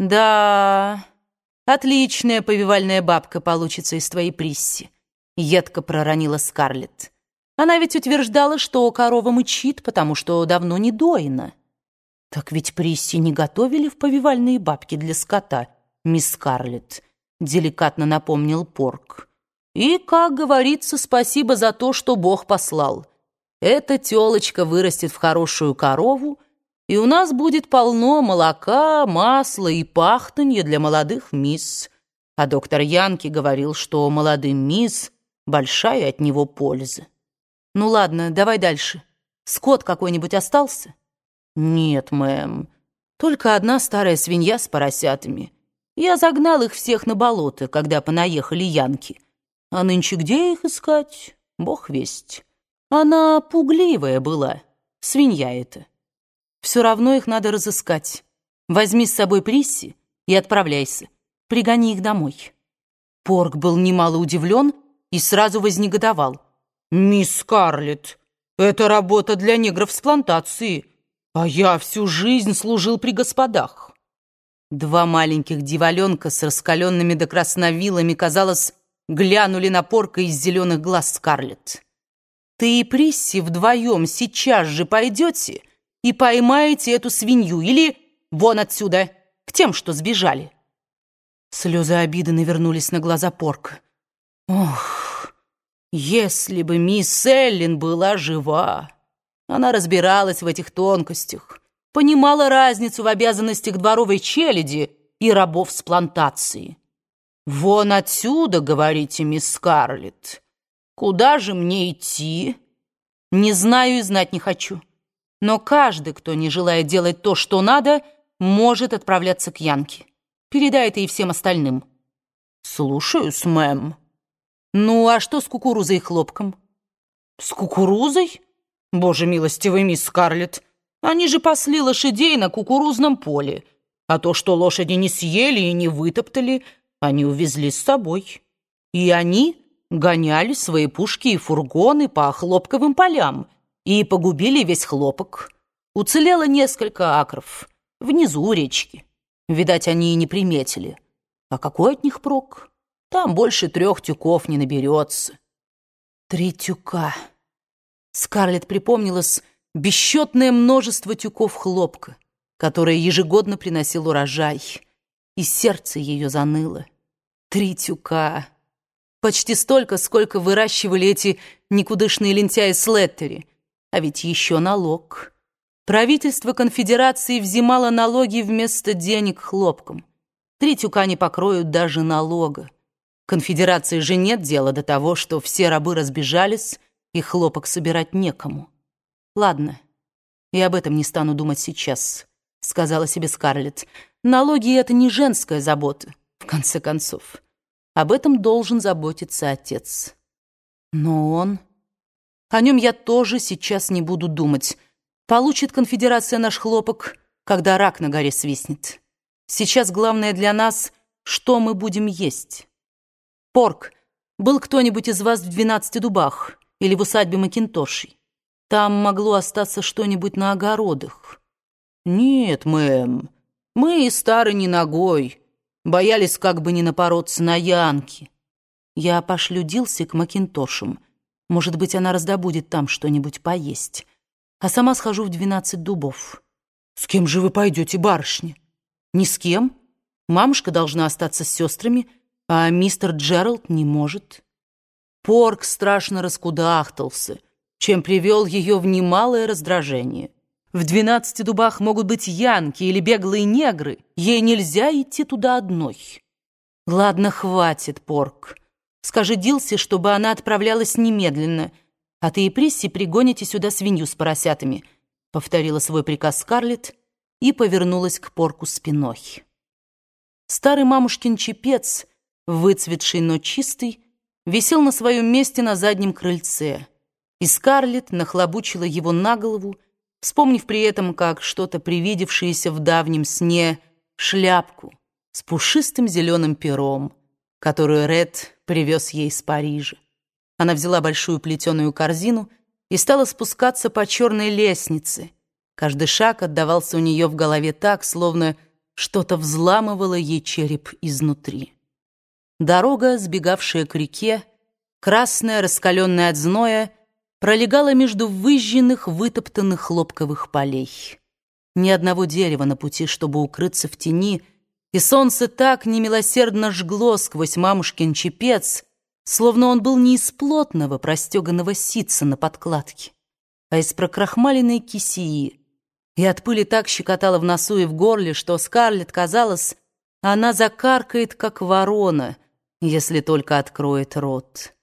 «Да, отличная повивальная бабка получится из твоей Присси», — едко проронила Скарлетт. «Она ведь утверждала, что корова мычит, потому что давно не доина». «Так ведь Присси не готовили в повивальные бабки для скота, мисс Скарлетт», — деликатно напомнил Порк. «И, как говорится, спасибо за то, что Бог послал. Эта телочка вырастет в хорошую корову, и у нас будет полно молока, масла и пахтанья для молодых мисс. А доктор Янки говорил, что молодым мисс большая от него польза. Ну ладно, давай дальше. Скот какой-нибудь остался? Нет, мэм. Только одна старая свинья с поросятами. Я загнал их всех на болото, когда понаехали янки. А нынче где их искать? Бог весть. Она пугливая была, свинья эта. Все равно их надо разыскать. Возьми с собой Присси и отправляйся. Пригони их домой». Порк был немало удивлен и сразу вознегодовал. «Мисс Скарлетт, это работа для негров с плантации, а я всю жизнь служил при господах». Два маленьких диваленка с раскаленными до красновилами, казалось, глянули на порка из зеленых глаз Скарлетт. «Ты и Присси вдвоем сейчас же пойдете и поймаете эту свинью, или вон отсюда, к тем, что сбежали». Слезы обиды навернулись на глаза Порка. «Ох, если бы мисс Эллин была жива!» Она разбиралась в этих тонкостях, понимала разницу в обязанностях дворовой челяди и рабов с плантации. «Вон отсюда, — говорите, мисс Скарлетт, — куда же мне идти?» «Не знаю и знать не хочу». Но каждый, кто не желает делать то, что надо, может отправляться к Янке. Передай это и всем остальным. Слушаюсь, мэм. Ну, а что с кукурузой и хлопком? С кукурузой? Боже милостивый, мисс Скарлетт, они же пасли лошадей на кукурузном поле, а то, что лошади не съели и не вытоптали, они увезли с собой. И они гоняли свои пушки и фургоны по хлопковым полям, и погубили весь хлопок. Уцелело несколько акров, внизу речки. Видать, они и не приметили. А какой от них прок? Там больше трех тюков не наберется. Три тюка. Скарлетт припомнилось бесчетное множество тюков хлопка, которое ежегодно приносил урожай, и сердце ее заныло. Три тюка. Почти столько, сколько выращивали эти никудышные лентяи Слеттери, а ведь еще налог. Правительство конфедерации взимало налоги вместо денег хлопком. Три тюка не покроют даже налога. Конфедерации же нет дела до того, что все рабы разбежались, и хлопок собирать некому. Ладно, и об этом не стану думать сейчас, сказала себе Скарлетт. Налоги — это не женская забота, в конце концов. Об этом должен заботиться отец. Но он... О нем я тоже сейчас не буду думать. Получит конфедерация наш хлопок, когда рак на горе свистнет. Сейчас главное для нас, что мы будем есть. Порк, был кто-нибудь из вас в двенадцати дубах или в усадьбе Макинтошей? Там могло остаться что-нибудь на огородах. Нет, мэм, мы и старый не ногой. Боялись как бы не напороться на янки. Я пошлю Дилси к Макинтошам — может быть, она раздобудет там что-нибудь поесть. А сама схожу в двенадцать дубов. С кем же вы пойдете, барышня? Ни с кем. Мамушка должна остаться с сестрами, а мистер Джеральд не может. Порк страшно раскудахтался, чем привел ее в немалое раздражение. В двенадцати дубах могут быть янки или беглые негры. Ей нельзя идти туда одной. Ладно, хватит, Порк. Скажи Дилси, чтобы она отправлялась немедленно, а ты и Присси пригоните сюда свинью с поросятами», — повторила свой приказ Скарлетт и повернулась к порку спиной. Старый мамушкин чепец, выцветший, но чистый, висел на своем месте на заднем крыльце, и Скарлетт нахлобучила его на голову, вспомнив при этом, как что-то привидевшееся в давнем сне шляпку с пушистым зеленым пером, которую Ред привез ей из Парижа. Она взяла большую плетеную корзину и стала спускаться по черной лестнице. Каждый шаг отдавался у нее в голове так, словно Что-то взламывало ей череп изнутри. Дорога, сбегавшая к реке, красная, раскаленная от зноя, пролегала между выжженных, вытоптанных хлопковых полей. Ни одного дерева на пути, чтобы укрыться в тени, и солнце так немилосердно жгло сквозь мамушкин чепец, словно он был не из плотного, простеганного ситца на подкладке, а из прокрахмаленной кисии, и от пыли так щекотало в носу и в горле, что Скарлетт казалось, она закаркает, как ворона, если только откроет рот.